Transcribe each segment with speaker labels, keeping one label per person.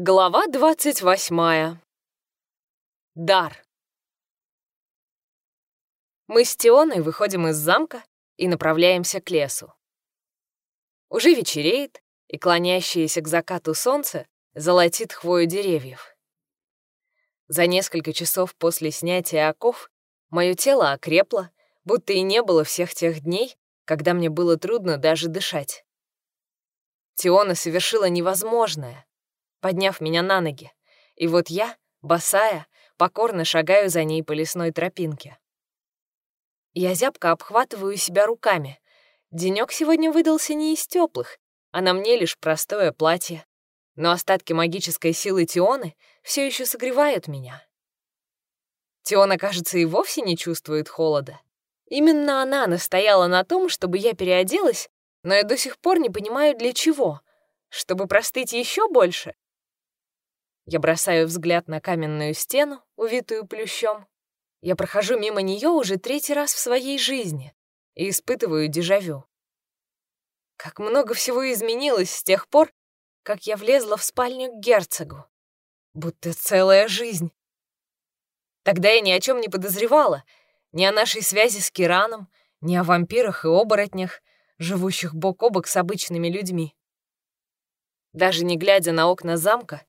Speaker 1: Глава двадцать восьмая. Дар. Мы с Тионой выходим из замка и направляемся к лесу. Уже вечереет, и клонящееся к закату солнце золотит хвою деревьев. За несколько часов после снятия оков мое тело окрепло, будто и не было всех тех дней, когда мне было трудно даже дышать. Тиона совершила невозможное, подняв меня на ноги. И вот я, босая, покорно шагаю за ней по лесной тропинке. Я зябко обхватываю себя руками. Денёк сегодня выдался не из теплых, а на мне лишь простое платье. Но остатки магической силы Тионы все еще согревают меня. Тиона, кажется, и вовсе не чувствует холода. Именно она настояла на том, чтобы я переоделась, но я до сих пор не понимаю, для чего. Чтобы простыть еще больше? Я бросаю взгляд на каменную стену, увитую плющом. Я прохожу мимо нее уже третий раз в своей жизни и испытываю дежавю. Как много всего изменилось с тех пор, как я влезла в спальню к герцогу. Будто целая жизнь. Тогда я ни о чем не подозревала, ни о нашей связи с Кираном, ни о вампирах и оборотнях, живущих бок о бок с обычными людьми. Даже не глядя на окна замка,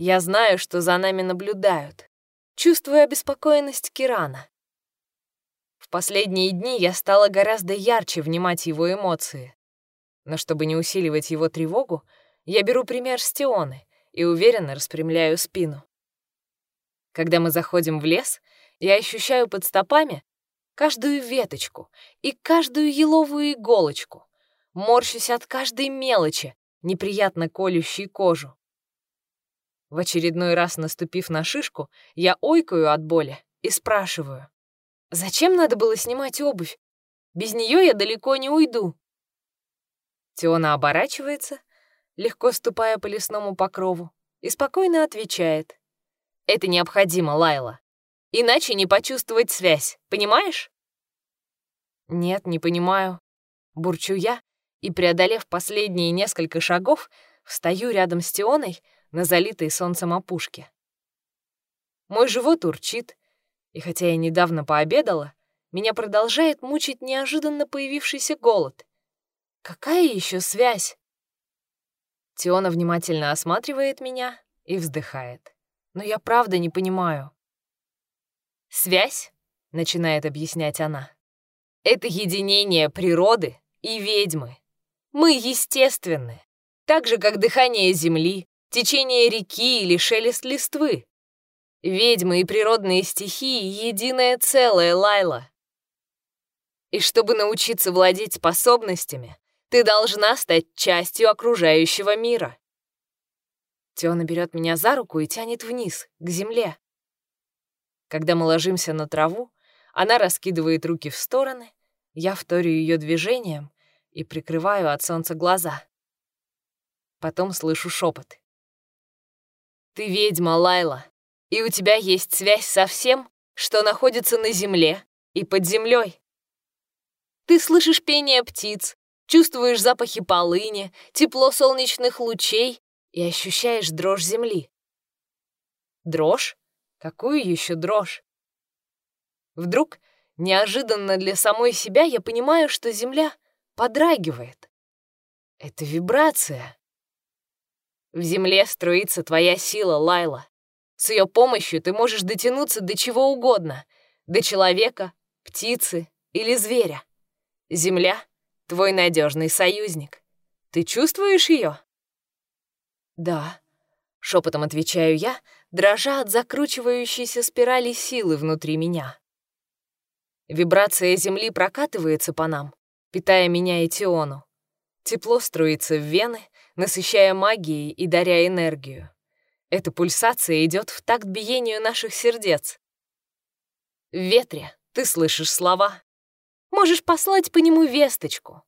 Speaker 1: я знаю, что за нами наблюдают. Чувствую обеспокоенность Кирана. В последние дни я стала гораздо ярче внимать его эмоции. Но чтобы не усиливать его тревогу, я беру пример с Тионы и уверенно распрямляю спину. Когда мы заходим в лес, я ощущаю под стопами каждую веточку и каждую еловую иголочку, морщусь от каждой мелочи, неприятно колющей кожу. В очередной раз наступив на шишку, я ойкаю от боли и спрашиваю. «Зачем надо было снимать обувь? Без нее я далеко не уйду». Теона оборачивается, легко ступая по лесному покрову, и спокойно отвечает. «Это необходимо, Лайла. Иначе не почувствовать связь, понимаешь?» «Нет, не понимаю», — бурчу я, и, преодолев последние несколько шагов, встаю рядом с Теоной, на залитой солнцем опушке. Мой живот урчит, и хотя я недавно пообедала, меня продолжает мучить неожиданно появившийся голод. Какая еще связь? Теона внимательно осматривает меня и вздыхает. Но я правда не понимаю. «Связь?» — начинает объяснять она. «Это единение природы и ведьмы. Мы естественны, так же, как дыхание Земли, течение реки или шелест листвы. Ведьмы и природные стихии — единое целое, Лайла. И чтобы научиться владеть способностями, ты должна стать частью окружающего мира. Теона берет меня за руку и тянет вниз, к земле. Когда мы ложимся на траву, она раскидывает руки в стороны, я вторю ее движением и прикрываю от солнца глаза. Потом слышу шепот. Ты ведьма, Лайла, и у тебя есть связь со всем, что находится на земле и под землей. Ты слышишь пение птиц, чувствуешь запахи полыни, тепло солнечных лучей и ощущаешь дрожь земли. Дрожь? Какую еще дрожь? Вдруг, неожиданно для самой себя, я понимаю, что земля подрагивает. Это вибрация. В земле струится твоя сила, Лайла. С ее помощью ты можешь дотянуться до чего угодно, до человека, птицы или зверя. Земля — твой надежный союзник. Ты чувствуешь ее? Да, шепотом отвечаю я, дрожа от закручивающейся спирали силы внутри меня. Вибрация Земли прокатывается по нам, питая меня и Тиону. Тепло струится в вены, насыщая магией и даря энергию. Эта пульсация идет в такт биению наших сердец. Ветре ты слышишь слова. Можешь послать по нему весточку,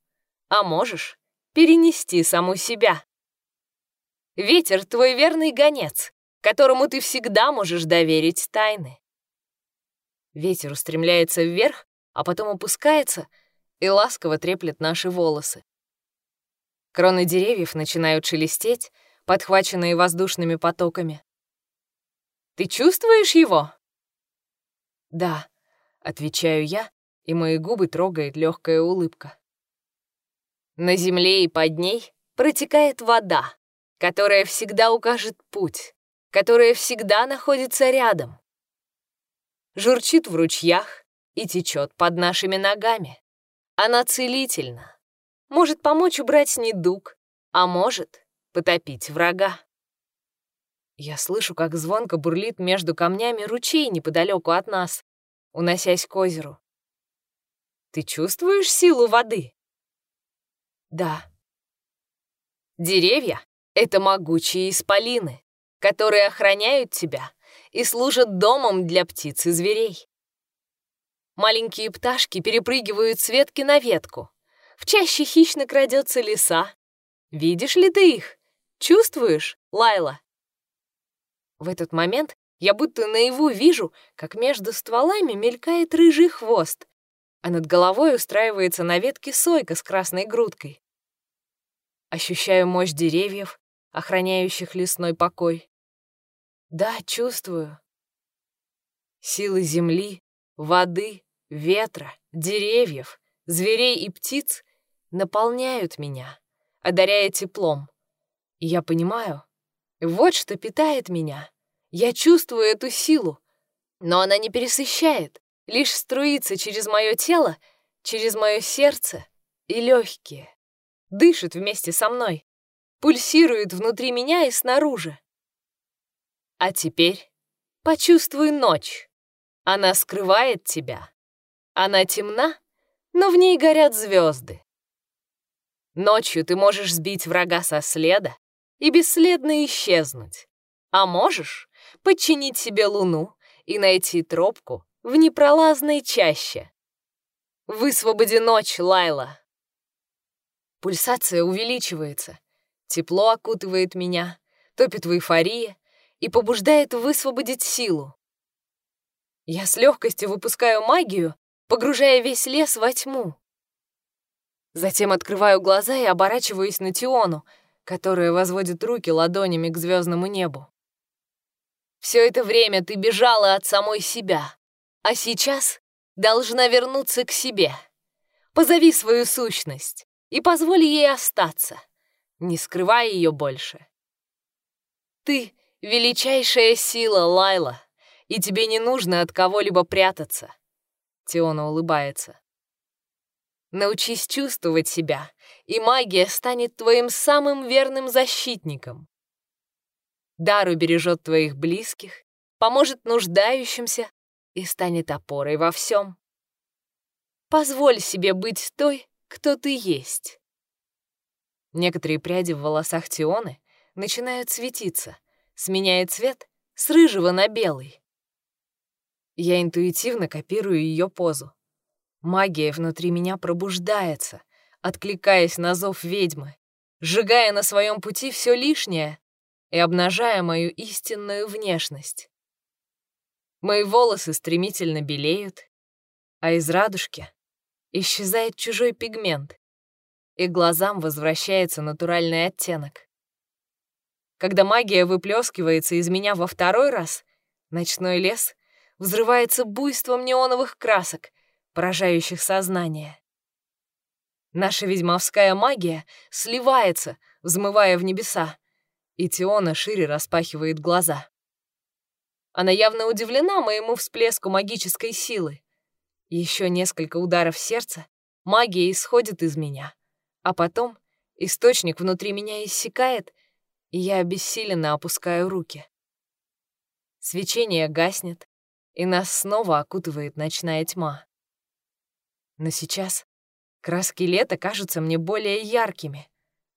Speaker 1: а можешь перенести саму себя. Ветер — твой верный гонец, которому ты всегда можешь доверить тайны. Ветер устремляется вверх, а потом опускается и ласково треплет наши волосы. Кроны деревьев начинают шелестеть, подхваченные воздушными потоками. «Ты чувствуешь его?» «Да», — отвечаю я, и мои губы трогает легкая улыбка. На земле и под ней протекает вода, которая всегда укажет путь, которая всегда находится рядом. Журчит в ручьях и течет под нашими ногами. Она целительна, может помочь убрать недуг, а может потопить врага. Я слышу, как звонко бурлит между камнями ручей неподалеку от нас, уносясь к озеру. Ты чувствуешь силу воды? Да. Деревья — это могучие исполины, которые охраняют тебя и служат домом для птиц и зверей. Маленькие пташки перепрыгивают с ветки на ветку. В чаще хищно крадется лиса. Видишь ли ты их? Чувствуешь, Лайла? В этот момент я будто наяву вижу, как между стволами мелькает рыжий хвост, а над головой устраивается на ветке сойка с красной грудкой. Ощущаю мощь деревьев, охраняющих лесной покой. Да, чувствую. Силы земли, воды, ветра, деревьев, зверей и птиц наполняют меня, одаряя теплом. И я понимаю, вот что питает меня. Я чувствую эту силу, но она не пересыщает, лишь струится через мое тело, через мое сердце и легкие. Дышит вместе со мной, пульсирует внутри меня и снаружи. А теперь почувствуй ночь. Она скрывает тебя. Она темна, но в ней горят звезды. Ночью ты можешь сбить врага со следа и бесследно исчезнуть. А можешь подчинить себе луну и найти тропку в непролазной чаще. Высвободи ночь, Лайла. Пульсация увеличивается. Тепло окутывает меня, топит в эйфории и побуждает высвободить силу. Я с легкостью выпускаю магию, погружая весь лес во тьму. Затем открываю глаза и оборачиваюсь на Тиону, которая возводит руки ладонями к звездному небу. Все это время ты бежала от самой себя, а сейчас должна вернуться к себе. Позови свою сущность и позволь ей остаться, не скрывай ее больше. Ты — величайшая сила, Лайла, и тебе не нужно от кого-либо прятаться. Тиона улыбается. Научись чувствовать себя, и магия станет твоим самым верным защитником. Дар убережет твоих близких, поможет нуждающимся и станет опорой во всем. Позволь себе быть той, кто ты есть. Некоторые пряди в волосах Тионы начинают светиться, сменяя цвет с рыжего на белый. Я интуитивно копирую ее позу. Магия внутри меня пробуждается, откликаясь на зов ведьмы, сжигая на своем пути все лишнее и обнажая мою истинную внешность. Мои волосы стремительно белеют, а из радужки исчезает чужой пигмент, и глазам возвращается натуральный оттенок. Когда магия выплескивается из меня во второй раз, ночной лес взрывается буйством неоновых красок, поражающих сознание. Наша ведьмовская магия сливается, взмывая в небеса, и Тиона шире распахивает глаза. Она явно удивлена моему всплеску магической силы. Еще несколько ударов сердца, магия исходит из меня. А потом источник внутри меня иссякает, и я обессиленно опускаю руки. Свечение гаснет, и нас снова окутывает ночная тьма. Но сейчас краски лета кажутся мне более яркими,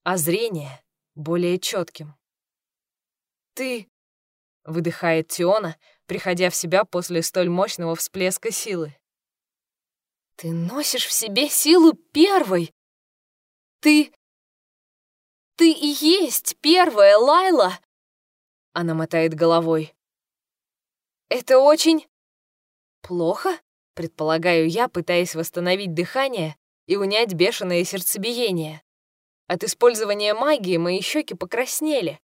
Speaker 1: а зрение — более четким. «Ты — выдыхает Тиона, приходя в себя после столь мощного всплеска силы. «Ты носишь в себе силу первой! Ты... ты и есть первая, Лайла!» Она мотает головой. «Это очень... плохо?» — предполагаю я, пытаясь восстановить дыхание и унять бешеное сердцебиение. От использования магии мои щеки покраснели,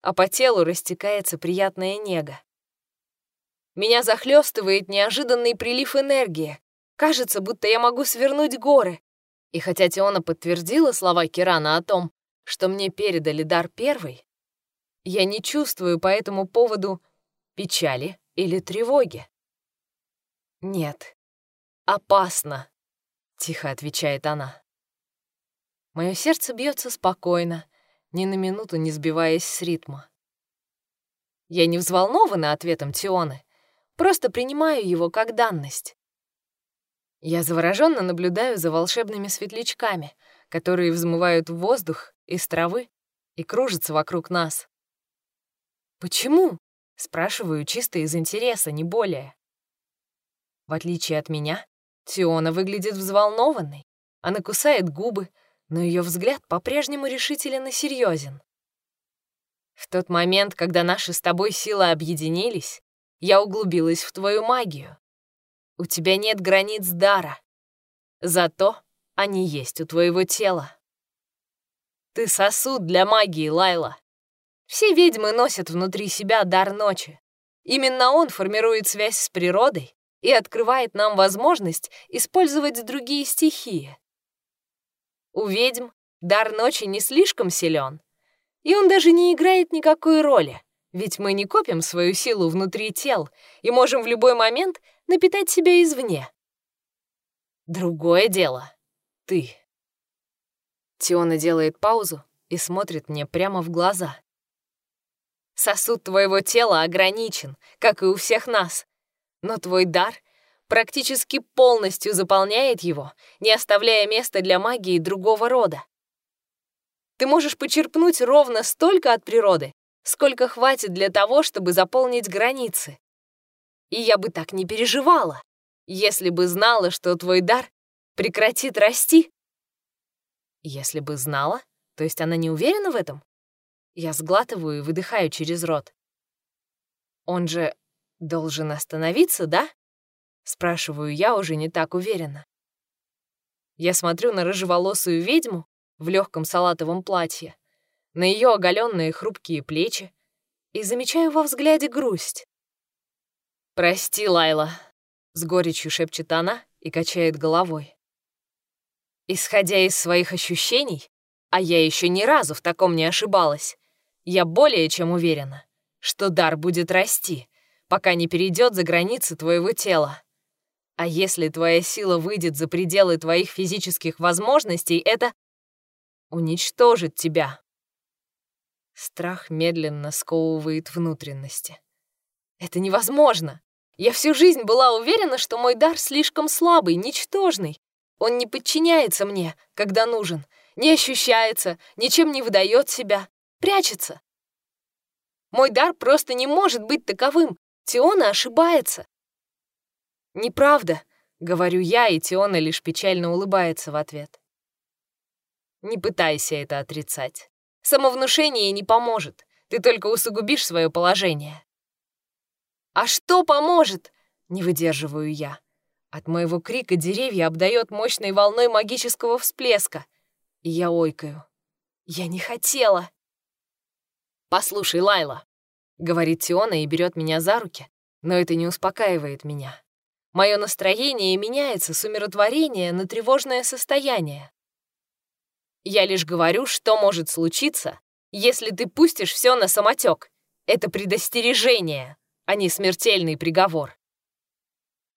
Speaker 1: а по телу растекается приятная нега. Меня захлестывает неожиданный прилив энергии. Кажется, будто я могу свернуть горы. И хотя Теона подтвердила слова Кирана о том, что мне передали дар первый, я не чувствую по этому поводу печали или тревоги. «Нет, опасно», — тихо отвечает она. Мое сердце бьется спокойно, ни на минуту не сбиваясь с ритма. Я не взволнована ответом Тионы, просто принимаю его как данность. Я завороженно наблюдаю за волшебными светлячками, которые взмывают в воздух из травы и кружатся вокруг нас. «Почему?» — спрашиваю чисто из интереса, не более. В отличие от меня, Тиона выглядит взволнованной. Она кусает губы, но ее взгляд по-прежнему решителен и серьезен. В тот момент, когда наши с тобой силы объединились, я углубилась в твою магию. У тебя нет границ дара. Зато они есть у твоего тела. Ты сосуд для магии, Лайла. Все ведьмы носят внутри себя дар ночи. Именно он формирует связь с природой и открывает нам возможность использовать другие стихии. У ведьм дар ночи не слишком силен, и он даже не играет никакой роли, ведь мы не копим свою силу внутри тел и можем в любой момент напитать себя извне. Другое дело — ты. Тиона делает паузу и смотрит мне прямо в глаза. Сосуд твоего тела ограничен, как и у всех нас, но твой дар практически полностью заполняет его, не оставляя места для магии другого рода. Ты можешь почерпнуть ровно столько от природы, сколько хватит для того, чтобы заполнить границы. И я бы так не переживала, если бы знала, что твой дар прекратит расти. Если бы знала, то есть она не уверена в этом? Я сглатываю и выдыхаю через рот. Он же должен остановиться, да? Спрашиваю я уже не так уверенно. Я смотрю на рыжеволосую ведьму в легком салатовом платье, на ее оголенные хрупкие плечи и замечаю во взгляде грусть. «Прости, Лайла», — с горечью шепчет она и качает головой. Исходя из своих ощущений, а я еще ни разу в таком не ошибалась, я более чем уверена, что дар будет расти, пока не перейдет за границы твоего тела. А если твоя сила выйдет за пределы твоих физических возможностей, это уничтожит тебя. Страх медленно сковывает внутренности. Это невозможно. Я всю жизнь была уверена, что мой дар слишком слабый, ничтожный. Он не подчиняется мне, когда нужен, не ощущается, ничем не выдает себя, прячется. Мой дар просто не может быть таковым. Тиона ошибается. «Неправда», — говорю я, и Тиона лишь печально улыбается в ответ. «Не пытайся это отрицать. Самовнушение не поможет. Ты только усугубишь свое положение». «А что поможет?» — не выдерживаю я. От моего крика деревья обдает мощной волной магического всплеска. И я ойкаю. Я не хотела. «Послушай, Лайла», — говорит Тиона и берет меня за руки, но это не успокаивает меня. Мое настроение меняется с умиротворения на тревожное состояние. Я лишь говорю, что может случиться, если ты пустишь все на самотек. Это предостережение, а не смертельный приговор.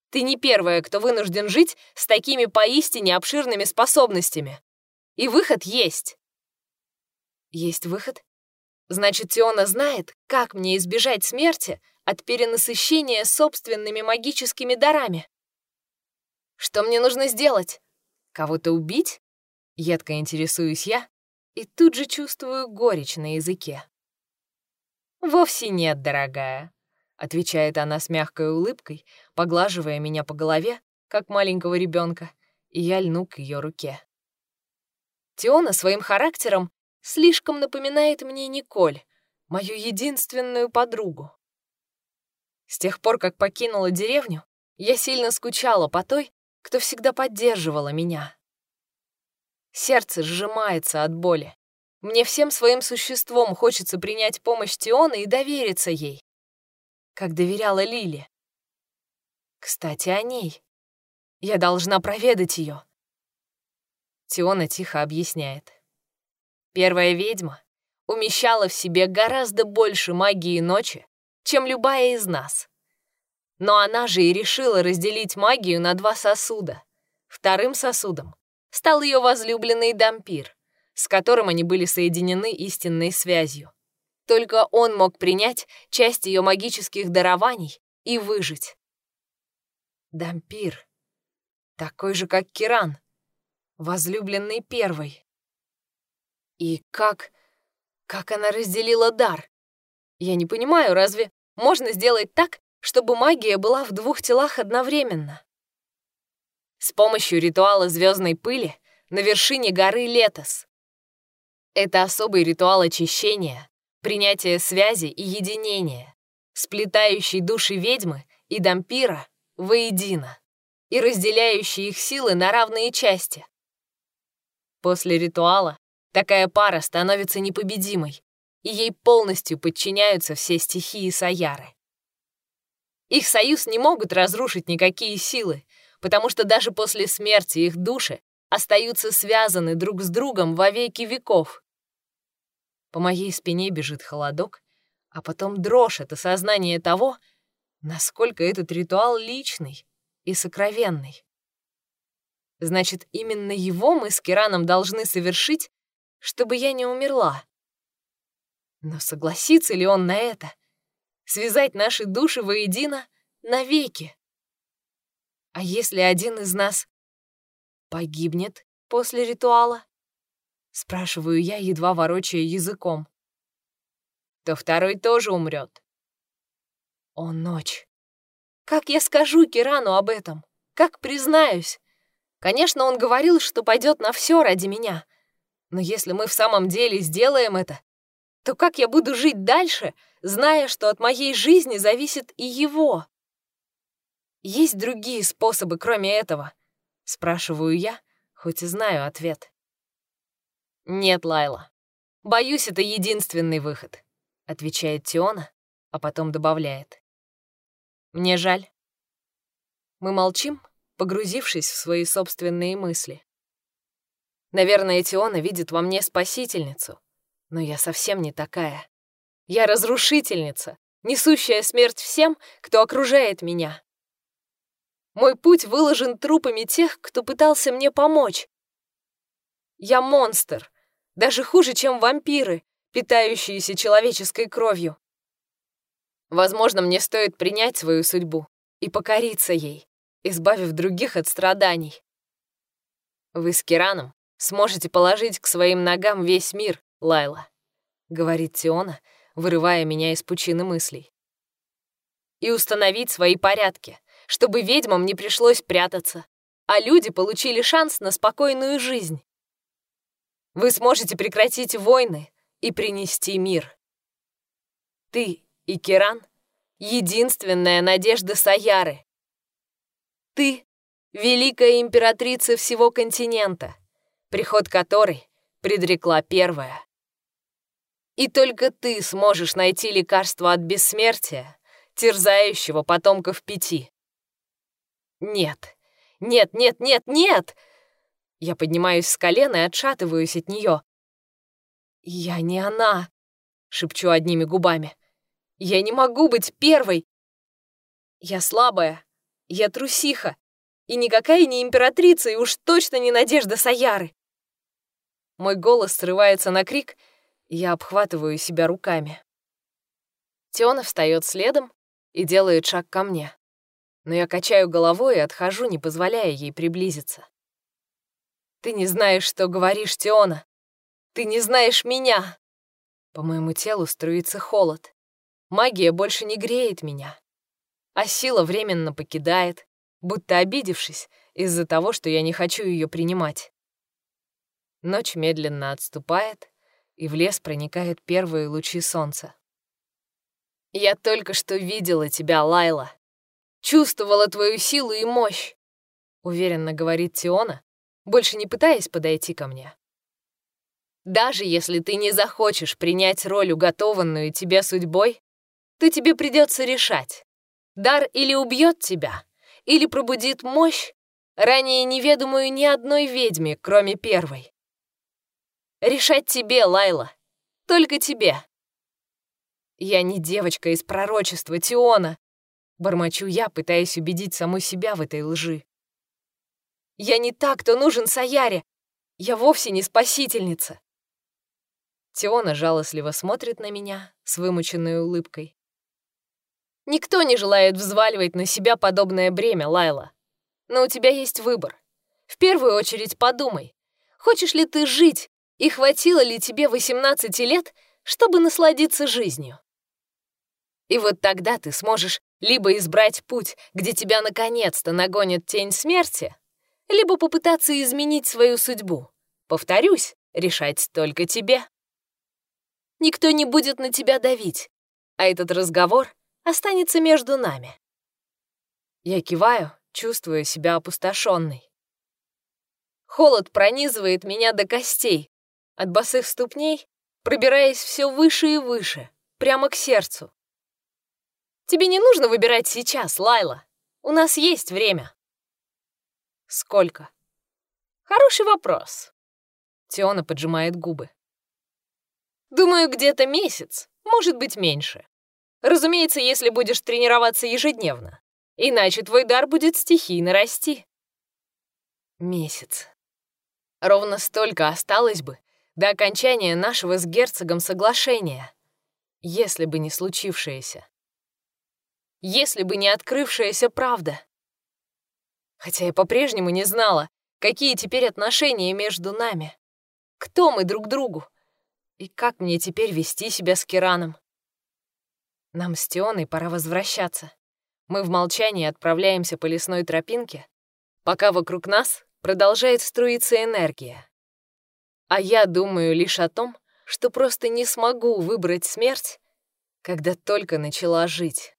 Speaker 1: Ты не первая, кто вынужден жить с такими поистине обширными способностями. И выход есть. Есть выход? Значит, Тиона знает, как мне избежать смерти от перенасыщения собственными магическими дарами. Что мне нужно сделать? Кого-то убить? Едко интересуюсь я и тут же чувствую горечь на языке. «Вовсе нет, дорогая», — отвечает она с мягкой улыбкой, поглаживая меня по голове, как маленького ребенка, и я льну к ее руке. Тиона своим характером слишком напоминает мне Николь, мою единственную подругу. С тех пор, как покинула деревню, я сильно скучала по той, кто всегда поддерживала меня. Сердце сжимается от боли. Мне всем своим существом хочется принять помощь Тиона и довериться ей, как доверяла Лили. Кстати, о ней. Я должна проведать ее. Тиона тихо объясняет. Первая ведьма умещала в себе гораздо больше магии ночи, чем любая из нас. Но она же и решила разделить магию на два сосуда. Вторым сосудом стал ее возлюбленный Дампир, с которым они были соединены истинной связью. Только он мог принять часть ее магических дарований и выжить. Дампир. Такой же, как Киран. Возлюбленный первой. И как... как она разделила дар? Я не понимаю, разве можно сделать так, чтобы магия была в двух телах одновременно? С помощью ритуала звездной пыли на вершине горы Летос. Это особый ритуал очищения, принятия связи и единения, сплетающий души ведьмы и дампира воедино и разделяющий их силы на равные части. После ритуала такая пара становится непобедимой, и ей полностью подчиняются все стихии Саяры. Их союз не могут разрушить никакие силы, потому что даже после смерти их души остаются связаны друг с другом во веки веков. По моей спине бежит холодок, а потом дрожь от осознания того, насколько этот ритуал личный и сокровенный. Значит, именно его мы с Кираном должны совершить, чтобы я не умерла. Но согласится ли он на это? Связать наши души воедино навеки? А если один из нас погибнет после ритуала? Спрашиваю я, едва ворочая языком. То второй тоже умрет. О, ночь. Как я скажу Кирану об этом? Как признаюсь? Конечно, он говорил, что пойдет на все ради меня. Но если мы в самом деле сделаем это, то как я буду жить дальше, зная, что от моей жизни зависит и его? Есть другие способы, кроме этого? Спрашиваю я, хоть и знаю ответ. Нет, Лайла. Боюсь, это единственный выход, отвечает Тиона, а потом добавляет. Мне жаль. Мы молчим, погрузившись в свои собственные мысли. Наверное, Тиона видит во мне спасительницу, но я совсем не такая. Я разрушительница, несущая смерть всем, кто окружает меня. Мой путь выложен трупами тех, кто пытался мне помочь. Я монстр, даже хуже, чем вампиры, питающиеся человеческой кровью. Возможно, мне стоит принять свою судьбу и покориться ей, избавив других от страданий. Вы с Кираном сможете положить к своим ногам весь мир, Лайла, говорит Тиона, вырывая меня из пучины мыслей. И установить свои порядки, чтобы ведьмам не пришлось прятаться, а люди получили шанс на спокойную жизнь. Вы сможете прекратить войны и принести мир. Ты и Киран — единственная надежда Саяры, ты — великая императрица всего континента, приход которой предрекла первая. И только ты сможешь найти лекарство от бессмертия, терзающего потомков пяти. Нет, нет, нет, нет, нет! Я поднимаюсь с колена и отшатываюсь от нее. «Я не она!» — шепчу одними губами. «Я не могу быть первой! Я слабая, я трусиха. И никакая не императрица, и уж точно не Надежда Саяры. Мой голос срывается на крик, и я обхватываю себя руками. Теона встает следом и делает шаг ко мне. Но я качаю головой и отхожу, не позволяя ей приблизиться. «Ты не знаешь, что говоришь, Теона. Ты не знаешь меня!» По моему телу струится холод. Магия больше не греет меня а сила временно покидает, будто обидевшись из-за того, что я не хочу ее принимать. Ночь медленно отступает, и в лес проникают первые лучи солнца. «Я только что видела тебя, Лайла. Чувствовала твою силу и мощь», — уверенно говорит Тиона, больше не пытаясь подойти ко мне. Даже если ты не захочешь принять роль, уготованную тебе судьбой, то тебе придется решать. Дар или убьет тебя, или пробудит мощь, ранее неведомую ни одной ведьме, кроме первой. Решать тебе, Лайла. Только тебе. Я не девочка из пророчества Тиона. Бормочу я, пытаясь убедить саму себя в этой лжи. Я не так, кто нужен Саяре. Я вовсе не спасительница. Тиона жалостливо смотрит на меня с вымученной улыбкой. Никто не желает взваливать на себя подобное бремя, Лайла. Но у тебя есть выбор. В первую очередь подумай, хочешь ли ты жить и хватило ли тебе 18 лет, чтобы насладиться жизнью? И вот тогда ты сможешь либо избрать путь, где тебя наконец-то нагонит тень смерти, либо попытаться изменить свою судьбу. Повторюсь, решать только тебе. Никто не будет на тебя давить, а этот разговор останется между нами. Я киваю, чувствуя себя опустошенной. Холод пронизывает меня до костей, от босых ступней, пробираясь все выше и выше, прямо к сердцу. Тебе не нужно выбирать сейчас, Лайла. У нас есть время. Сколько? Хороший вопрос. Теона поджимает губы. Думаю, где-то месяц, может быть, меньше. Разумеется, если будешь тренироваться ежедневно. Иначе твой дар будет стихийно расти. Месяц. Ровно столько осталось бы, до окончания нашего с герцогом соглашения, если бы не случившееся. Если бы не открывшаяся правда. Хотя я по-прежнему не знала, какие теперь отношения между нами. Кто мы друг другу? И как мне теперь вести себя с Кираном? Нам с Тионой пора возвращаться. Мы в молчании отправляемся по лесной тропинке, пока вокруг нас продолжает струиться энергия. А я думаю лишь о том, что просто не смогу выбрать смерть, когда только начала жить.